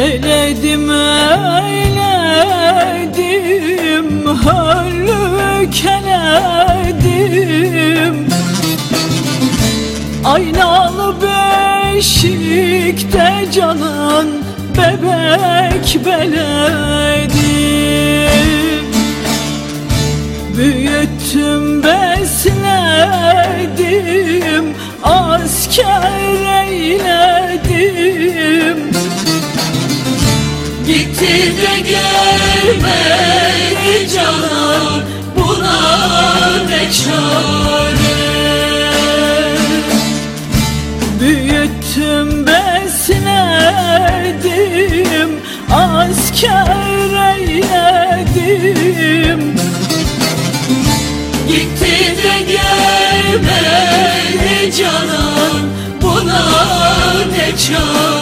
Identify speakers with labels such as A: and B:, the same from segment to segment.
A: Eyledim eyledim Hallük Aynalı beşikte canan Bebek beledim Büyüttüm gelmedi canan buna ne çare? Büyüttüm besledim asker eyledim. Gitti de gelmedi canan buna ne çare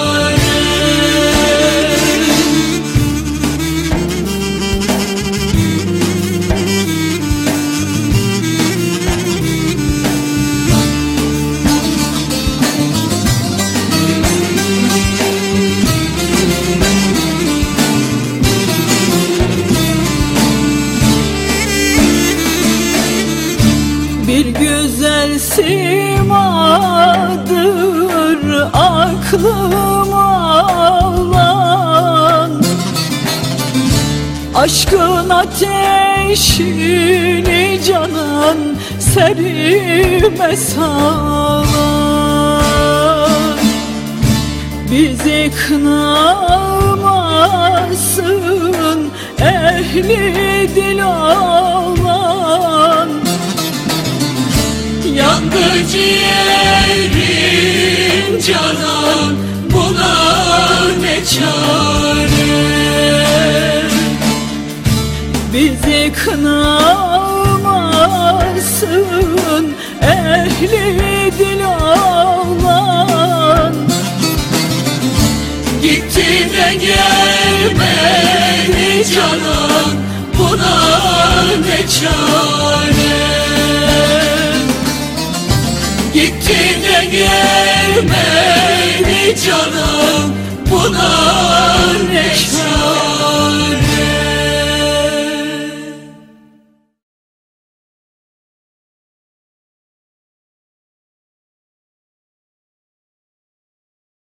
A: Bir güzel simadır aklıma alan. Aşkın ateşini canan serime salan. Bizi kınamasın Yandı ciğerim canan buna ne çare? Bizi kınamasın ehli dil olan. Gitti de gelmedi canan buna ne çare Gitti de gelmedi canım buna